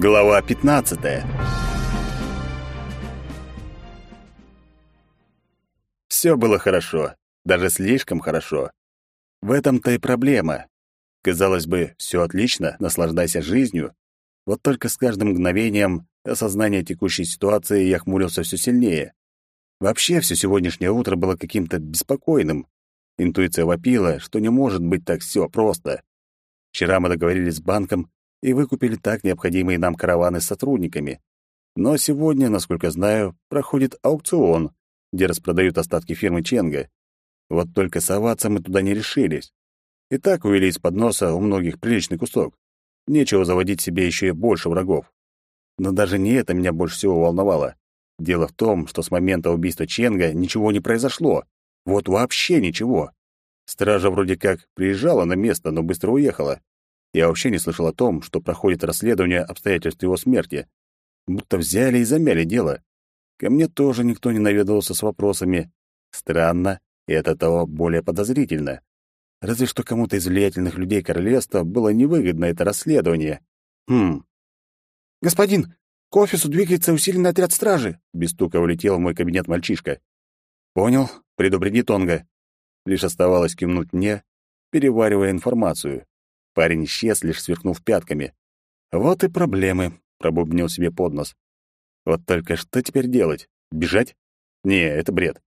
Глава 15. Все было хорошо, даже слишком хорошо. В этом-то и проблема. Казалось бы, все отлично, наслаждайся жизнью. Вот только с каждым мгновением осознания текущей ситуации я хмурился все сильнее. Вообще, все сегодняшнее утро было каким-то беспокойным. Интуиция вопила, что не может быть так все просто. Вчера мы договорились с банком и выкупили так необходимые нам караваны с сотрудниками. Но сегодня, насколько знаю, проходит аукцион, где распродают остатки фирмы Ченга. Вот только соваться мы туда не решились. И так увели из-под носа у многих приличный кусок. Нечего заводить себе еще и больше врагов. Но даже не это меня больше всего волновало. Дело в том, что с момента убийства Ченга ничего не произошло. Вот вообще ничего. Стража вроде как приезжала на место, но быстро уехала. Я вообще не слышал о том, что проходит расследование обстоятельств его смерти. Будто взяли и замяли дело. Ко мне тоже никто не наведывался с вопросами. Странно, и от этого более подозрительно. Разве что кому-то из влиятельных людей королевства было невыгодно это расследование. Хм. «Господин, к офису двигается усиленный отряд стражи!» Без стука влетел в мой кабинет мальчишка. «Понял. Предупреди Тонга». Лишь оставалось кивнуть мне, переваривая информацию. Парень исчез, лишь сверкнув пятками. «Вот и проблемы», — пробубнил себе под нос. «Вот только что теперь делать? Бежать? Не, это бред.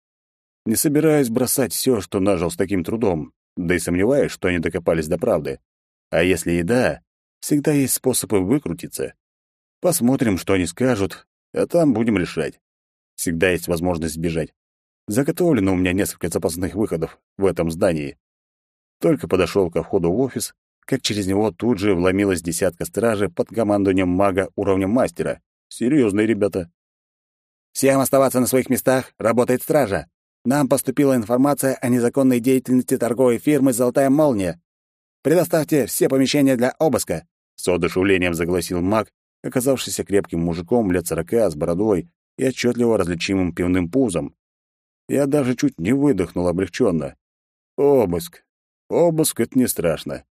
Не собираюсь бросать все, что нажил с таким трудом, да и сомневаюсь, что они докопались до правды. А если и да, всегда есть способы выкрутиться. Посмотрим, что они скажут, а там будем решать. Всегда есть возможность сбежать. Заготовлено у меня несколько запасных выходов в этом здании. Только подошел ко входу в офис, как через него тут же вломилась десятка стражи под командованием мага уровня мастера. Серьезные ребята. «Всем оставаться на своих местах, работает стража. Нам поступила информация о незаконной деятельности торговой фирмы «Золотая молния». Предоставьте все помещения для обыска», — с одушевлением загласил маг, оказавшийся крепким мужиком лет сорока с бородой и отчетливо различимым пивным пузом. Я даже чуть не выдохнул облегченно. Обыск. Обыск — это не страшно.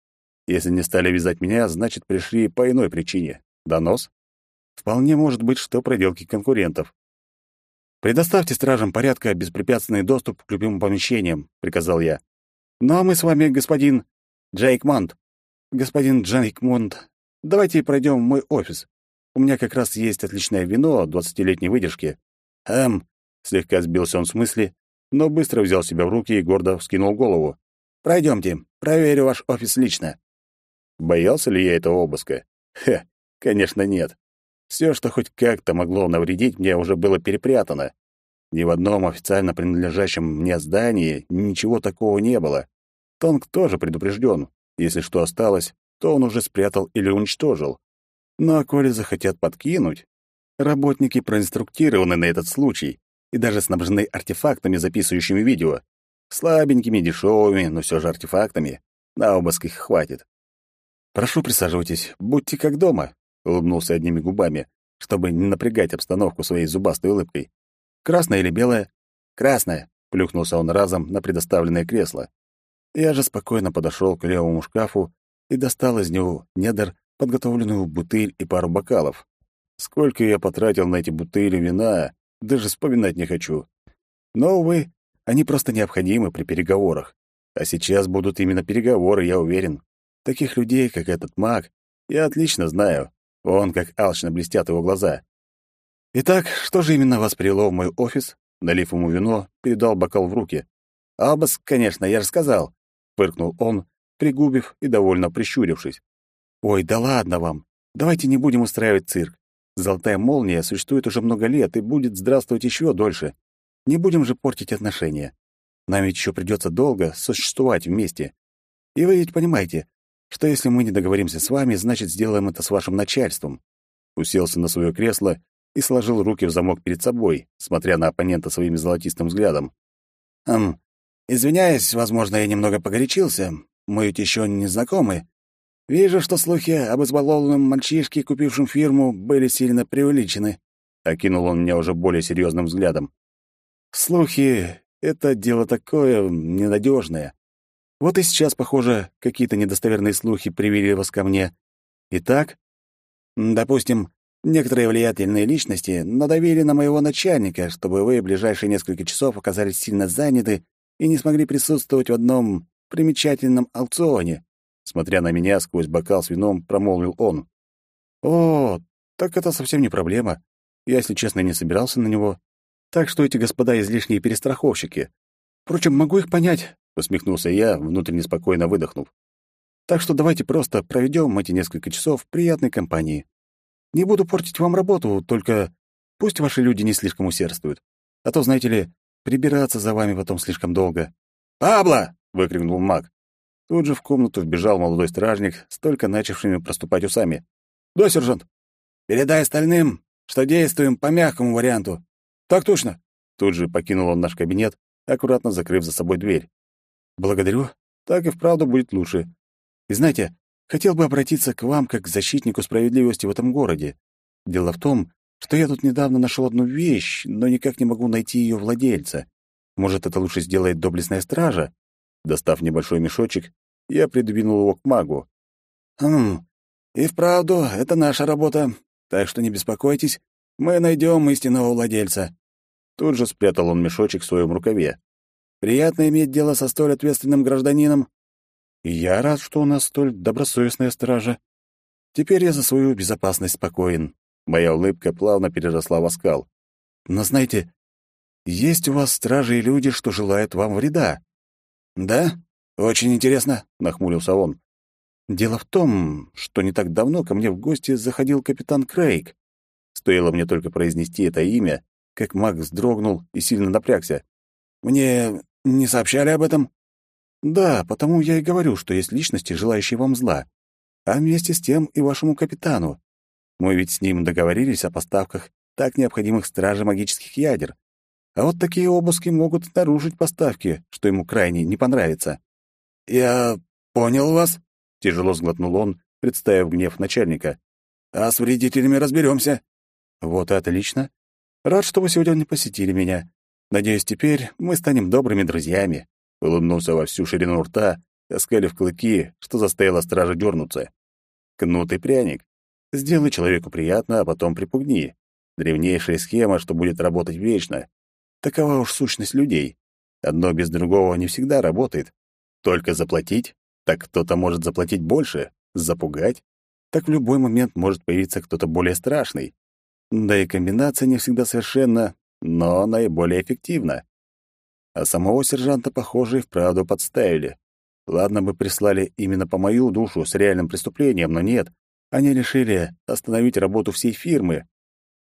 Если не стали вязать меня, значит, пришли по иной причине. Донос? Вполне может быть, что проделки конкурентов. «Предоставьте стражам порядка беспрепятственный доступ к любым помещениям», — приказал я. «Ну а мы с вами, господин Джейк Монт. Господин Джейк Монт, давайте пройдем в мой офис. У меня как раз есть отличное вино двадцатилетней выдержки». «Эм», — слегка сбился он с мысли, но быстро взял себя в руки и гордо вскинул голову. «Пройдемте, проверю ваш офис лично». Боялся ли я этого обыска? Хе, конечно, нет. Все, что хоть как-то могло навредить мне, уже было перепрятано. Ни в одном официально принадлежащем мне здании ничего такого не было. Тонг тоже предупрежден. Если что осталось, то он уже спрятал или уничтожил. Но коли захотят подкинуть, работники проинструктированы на этот случай и даже снабжены артефактами, записывающими видео. Слабенькими, дешевыми, но все же артефактами. На обыск их хватит. «Прошу, присаживайтесь. Будьте как дома», — улыбнулся одними губами, чтобы не напрягать обстановку своей зубастой улыбкой. «Красное или белое?» «Красное», — плюхнулся он разом на предоставленное кресло. Я же спокойно подошел к левому шкафу и достал из него недр подготовленную бутыль и пару бокалов. Сколько я потратил на эти бутыли вина, даже вспоминать не хочу. Но, увы, они просто необходимы при переговорах. А сейчас будут именно переговоры, я уверен. Таких людей, как этот маг, я отлично знаю. Он, как алчно блестят его глаза. Итак, что же именно вас привело в мой офис? Налив ему вино, передал бокал в руки. «Обыск, конечно, я же сказал», — фыркнул он, пригубив и довольно прищурившись. «Ой, да ладно вам. Давайте не будем устраивать цирк. Золотая молния существует уже много лет и будет здравствовать еще дольше. Не будем же портить отношения. Нам ведь еще придется долго существовать вместе. И вы ведь понимаете, что если мы не договоримся с вами, значит, сделаем это с вашим начальством. Уселся на свое кресло и сложил руки в замок перед собой, смотря на оппонента своим золотистым взглядом. «Хм, извиняюсь, возможно, я немного погорячился. Мы ведь еще не знакомы. Вижу, что слухи об избалованном мальчишке, купившем фирму, были сильно преувеличены». Окинул он меня уже более серьезным взглядом. «Слухи — это дело такое ненадежное. Вот и сейчас, похоже, какие-то недостоверные слухи привели вас ко мне. Итак, Допустим, некоторые влиятельные личности надавили на моего начальника, чтобы вы ближайшие несколько часов оказались сильно заняты и не смогли присутствовать в одном примечательном аукционе. Смотря на меня сквозь бокал с вином, промолвил он. «О, так это совсем не проблема. Я, если честно, не собирался на него. Так что эти господа излишние перестраховщики. Впрочем, могу их понять», — усмехнулся я, внутренне спокойно выдохнув. «Так что давайте просто проведем эти несколько часов в приятной компании. Не буду портить вам работу, только пусть ваши люди не слишком усердствуют. А то, знаете ли, прибираться за вами потом слишком долго». «Пабло!» — выкрикнул маг. Тут же в комнату вбежал молодой стражник с только начавшими проступать усами. «Да, сержант!» «Передай остальным, что действуем по мягкому варианту». «Так точно!» Тут же покинул он наш кабинет, аккуратно закрыв за собой дверь. «Благодарю. Так и вправду будет лучше. И знаете, хотел бы обратиться к вам как к защитнику справедливости в этом городе. Дело в том, что я тут недавно нашел одну вещь, но никак не могу найти ее владельца. Может, это лучше сделает доблестная стража?» Достав небольшой мешочек, я придвинул его к магу. «Хм, и вправду, это наша работа, так что не беспокойтесь, мы найдем истинного владельца». Тут же спрятал он мешочек в своем рукаве. «Приятно иметь дело со столь ответственным гражданином». И я рад, что у нас столь добросовестная стража. Теперь я за свою безопасность спокоен. Моя улыбка плавно переросла в оскал. Но знаете, есть у вас стражи и люди, что желают вам вреда. «Да? Очень интересно», — нахмурился он. «Дело в том, что не так давно ко мне в гости заходил капитан Крейг. Стоило мне только произнести это имя, как маг вздрогнул и сильно напрягся. Мне не сообщали об этом?» «Да, потому я и говорю, что есть личности, желающие вам зла. А вместе с тем и вашему капитану. Мы ведь с ним договорились о поставках так необходимых страже магических ядер. А вот такие обыски могут нарушить поставки, что ему крайне не понравится. «Я понял вас», — тяжело сглотнул он, представив гнев начальника. «А с вредителями разберемся». «Вот и отлично. Рад, что вы сегодня не посетили меня. Надеюсь, теперь мы станем добрыми друзьями», — улыбнулся во всю ширину рта, оскалив клыки, что заставило стража дернуться. «Кнут и пряник. Сделай человеку приятно, а потом припугни. Древнейшая схема, что будет работать вечно. Такова уж сущность людей. Одно без другого не всегда работает. Только заплатить, так кто-то может заплатить больше, запугать, так в любой момент может появиться кто-то более страшный. Да и комбинация не всегда совершенна, но наиболее эффективна. А самого сержанта, похоже, и вправду подставили. Ладно бы прислали именно по мою душу с реальным преступлением, но нет. Они решили остановить работу всей фирмы.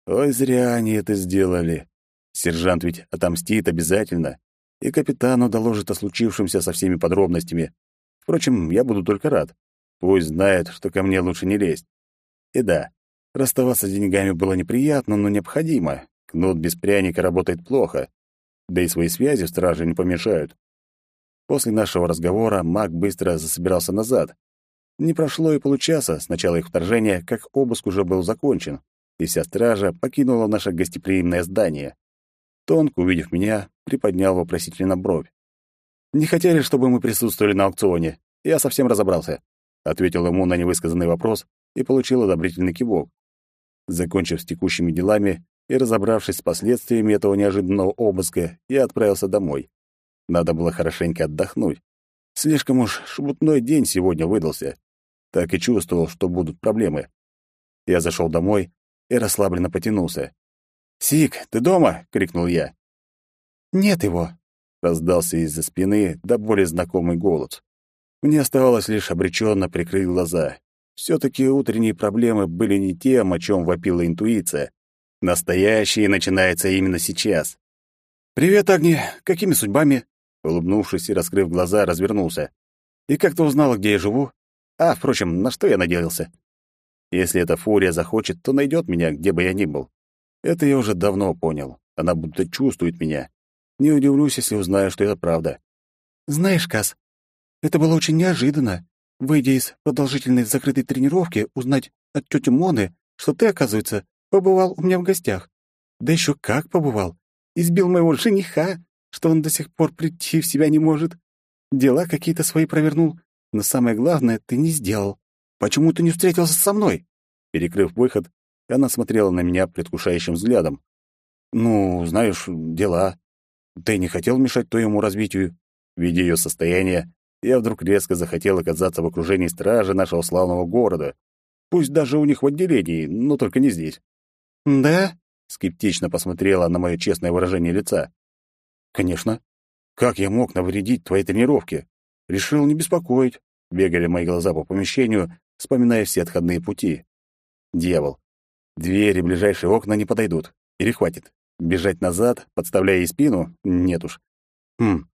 Ой, зря они это сделали. Сержант ведь отомстит обязательно, и капитану доложит о случившемся со всеми подробностями. Впрочем, я буду только рад. Пусть знает, что ко мне лучше не лезть. И да, расставаться с деньгами было неприятно, но необходимо. Кнут без пряника работает плохо. Да и свои связи в страже не помешают. После нашего разговора маг быстро засобирался назад. Не прошло и получаса с начала их вторжения, как обыск уже был закончен, и вся стража покинула наше гостеприимное здание. Тонко, увидев меня, приподнял вопросительно бровь. «Не хотели, чтобы мы присутствовали на аукционе. Я совсем разобрался», — ответил ему на невысказанный вопрос и получил одобрительный кивок. Закончив с текущими делами и разобравшись с последствиями этого неожиданного обыска, я отправился домой. Надо было хорошенько отдохнуть. Слишком уж шебутной день сегодня выдался. Так и чувствовал, что будут проблемы. Я зашел домой и расслабленно потянулся. «Сик, ты дома?» — крикнул я. «Нет его», — раздался из-за спины до более знакомый голос. Мне оставалось лишь обреченно прикрыть глаза. Все-таки утренние проблемы были не тем, о чем вопила интуиция. Настоящее начинается именно сейчас. «Привет, Агни. Какими судьбами?» Улыбнувшись и раскрыв глаза, развернулся. «И как ты узнала, где я живу? А, впрочем, на что я надеялся? Если эта фурия захочет, то найдет меня, где бы я ни был. Это я уже давно понял. Она будто чувствует меня. Не удивлюсь, если узнаю, что это правда. Знаешь, Кас, это было очень неожиданно. Выйдя из продолжительной закрытой тренировки, узнать от тети Моны, что ты, оказывается, побывал у меня в гостях. Да еще как побывал. Избил моего жениха, что он до сих пор прийти в себя не может. Дела какие-то свои провернул. Но самое главное, ты не сделал. Почему ты не встретился со мной? Перекрыв выход, она смотрела на меня предвкушающим взглядом. «Ну, знаешь, дела. Ты не хотел мешать твоему развитию?» Видя ее состояние, я вдруг резко захотел оказаться в окружении стражи нашего славного города. Пусть даже у них в отделении, но только не здесь. «Да?» — скептично посмотрела на мое честное выражение лица. «Конечно. Как я мог навредить твоей тренировке? Решил не беспокоить». Бегали мои глаза по помещению, вспоминая все отходные пути. Дьявол. Двери ближайшие окна не подойдут. Или хватит. Бежать назад, подставляя ей спину? Нет уж. Хм.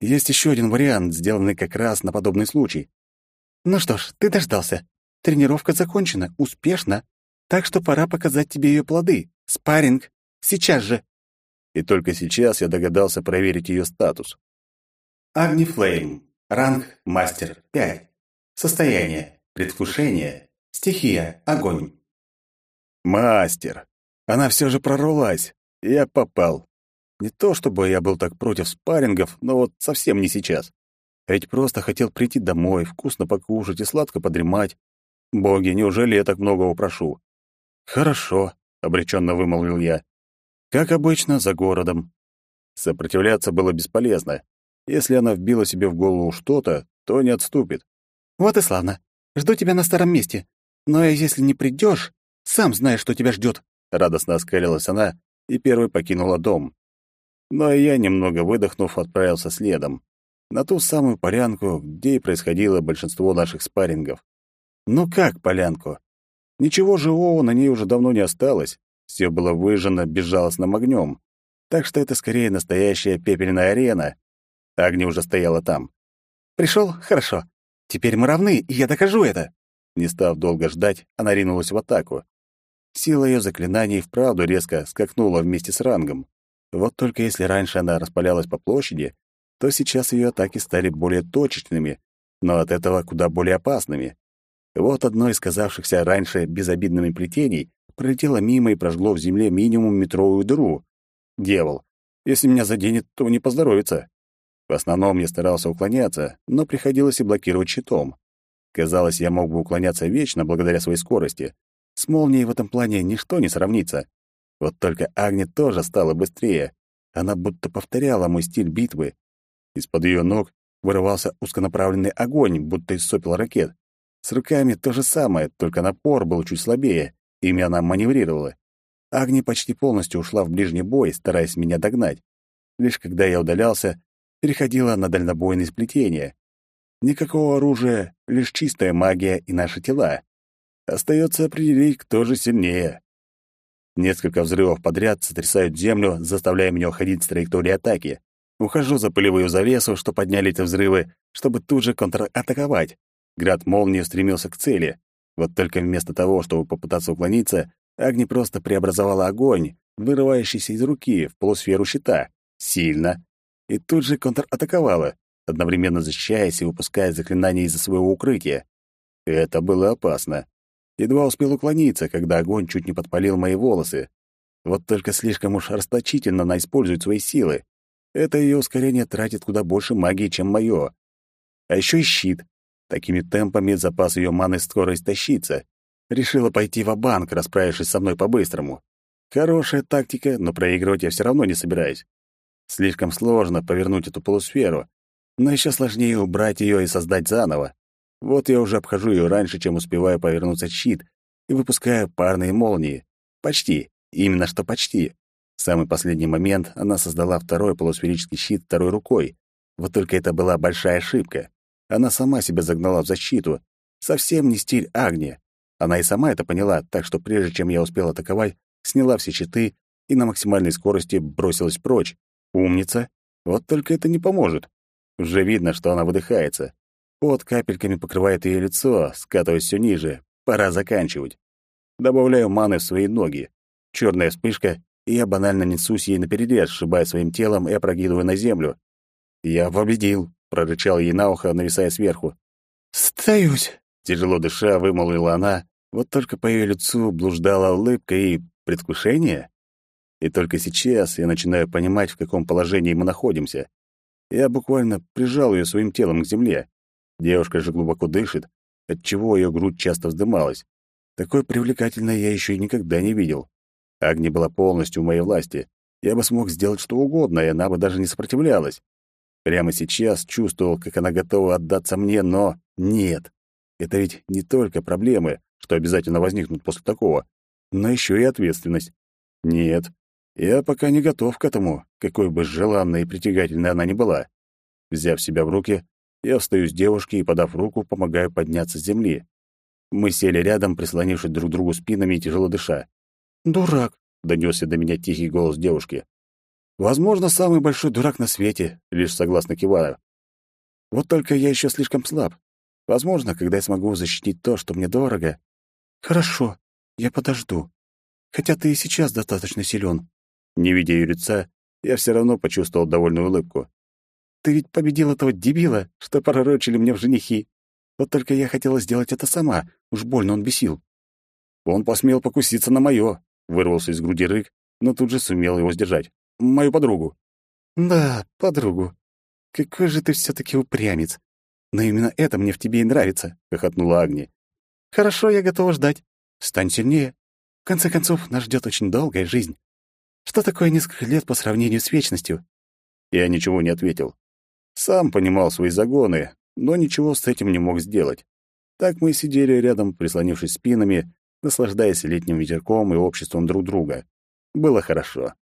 Есть еще один вариант, сделанный как раз на подобный случай. Ну что ж, ты дождался. Тренировка закончена, успешно. Так что пора показать тебе ее плоды. Спарринг. Сейчас же. И только сейчас я догадался проверить ее статус. Агни Флейм. Ранг мастер 5. Состояние предвкушение. Стихия огонь. Мастер. Она все же прорвалась. Я попал. Не то чтобы я был так против спаррингов, но вот совсем не сейчас. Ведь просто хотел прийти домой, вкусно покушать и сладко подремать. Боги, неужели я так многого прошу? Хорошо, обреченно вымолвил я. Как обычно, за городом. Сопротивляться было бесполезно. Если она вбила себе в голову что-то, то не отступит. Вот и славно. Жду тебя на старом месте. Но если не придешь, сам знаешь, что тебя ждет. Радостно оскалилась она и первой покинула дом. Но я, немного выдохнув, отправился следом. На ту самую полянку, где и происходило большинство наших спаррингов. Ну как полянку? Ничего живого на ней уже давно не осталось. Все было выжжено безжалостным огнем. Так что это скорее настоящая пепельная арена. Агни уже стояла там. Пришел? Хорошо. Теперь мы равны, и я докажу это. Не став долго ждать, она ринулась в атаку. Сила ее заклинаний вправду резко скакнула вместе с рангом. Вот только если раньше она распалялась по площади, то сейчас ее атаки стали более точечными, но от этого куда более опасными. Вот одно из казавшихся раньше безобидными плетений пролетело мимо и прожгло в земле минимум метровую дыру. Дьявол, если меня заденет, то не поздоровится. В основном я старался уклоняться, но приходилось и блокировать щитом. Казалось, я мог бы уклоняться вечно благодаря своей скорости. С молнией в этом плане ничто не сравнится. Вот только Агни тоже стала быстрее. Она будто повторяла мой стиль битвы. Из-под ее ног вырывался узконаправленный огонь, будто из сопел ракет. С руками то же самое, только напор был чуть слабее, ими она маневрировала. Агни почти полностью ушла в ближний бой, стараясь меня догнать. Лишь когда я удалялся, переходила на дальнобойные сплетения. Никакого оружия, лишь чистая магия и наши тела. Остается определить, кто же сильнее. Несколько взрывов подряд сотрясают землю, заставляя меня уходить с траектории атаки. Ухожу за пылевую завесу, что подняли эти взрывы, чтобы тут же контратаковать. Град молнии стремился к цели. Вот только вместо того, чтобы попытаться уклониться, Агни просто преобразовала огонь, вырывающийся из руки, в полусферу щита. Сильно. И тут же контратаковала, одновременно защищаясь и выпуская заклинания из-за своего укрытия. Это было опасно. Едва успел уклониться, когда огонь чуть не подпалил мои волосы. Вот только слишком уж расточительно она использует свои силы. Это ее ускорение тратит куда больше магии, чем мое. А еще и щит. Такими темпами запас ее маны скоро истощится. Решила пойти в банк расправившись со мной по-быстрому. Хорошая тактика, но проигрывать я все равно не собираюсь. Слишком сложно повернуть эту полусферу, но еще сложнее убрать ее и создать заново. Вот я уже обхожу ее раньше, чем успеваю повернуться щит, и выпускаю парные молнии. Почти. Именно что почти. В самый последний момент она создала второй полусферический щит второй рукой. Вот только это была большая ошибка. Она сама себя загнала в защиту. Совсем не стиль Агния. Она и сама это поняла, так что прежде чем я успел атаковать, сняла все щиты и на максимальной скорости бросилась прочь. Умница. Вот только это не поможет. Уже видно, что она выдыхается. Пот капельками покрывает ее лицо, скатываясь все ниже. Пора заканчивать. Добавляю маны в свои ноги. Черная вспышка, и я банально несусь ей наперерез, сшибая своим телом и опрокидывая на землю. «Я победил», — прорычал ей на ухо, нависая сверху. «Сдаюсь», — тяжело дыша вымолвила она, вот только по ее лицу блуждала улыбка и предвкушение. И только сейчас я начинаю понимать, в каком положении мы находимся. Я буквально прижал ее своим телом к земле. Девушка же глубоко дышит, отчего ее грудь часто вздымалась. Такой привлекательной я еще и никогда не видел. Агни была полностью в моей власти. Я бы смог сделать что угодно, и она бы даже не сопротивлялась. Прямо сейчас чувствовал, как она готова отдаться мне, но нет. Это ведь не только проблемы, что обязательно возникнут после такого, но еще и ответственность. Нет, я пока не готов к этому, какой бы желанной и притягательной она ни была. Взяв себя в руки, я встаю с девушки и, подав руку, помогаю подняться с земли. Мы сели рядом, прислонившись друг к другу спинами и тяжело дыша. «Дурак!» — донесся до меня тихий голос девушки. «Возможно, самый большой дурак на свете», — лишь согласно киваю. «Вот только я еще слишком слаб. Возможно, когда я смогу защитить то, что мне дорого...» «Хорошо, я подожду. Хотя ты и сейчас достаточно силен. Не видя ее лица, я все равно почувствовал довольную улыбку. «Ты ведь победил этого дебила, что пророчили мне в женихи. Вот только я хотела сделать это сама, уж больно он бесил». «Он посмел покуситься на моё», — вырвался из груди рык, но тут же сумел его сдержать. «Мою подругу». «Да, подругу. Какой же ты все таки упрямец. Но именно это мне в тебе и нравится», — хохотнула Агни. «Хорошо, я готова ждать. Стань сильнее. В конце концов, нас ждет очень долгая жизнь. Что такое несколько лет по сравнению с вечностью? Я ничего не ответил. Сам понимал свои загоны, но ничего с этим не мог сделать. Так мы сидели рядом, прислонившись спинами, наслаждаясь летним ветерком и обществом друг друга. Было хорошо.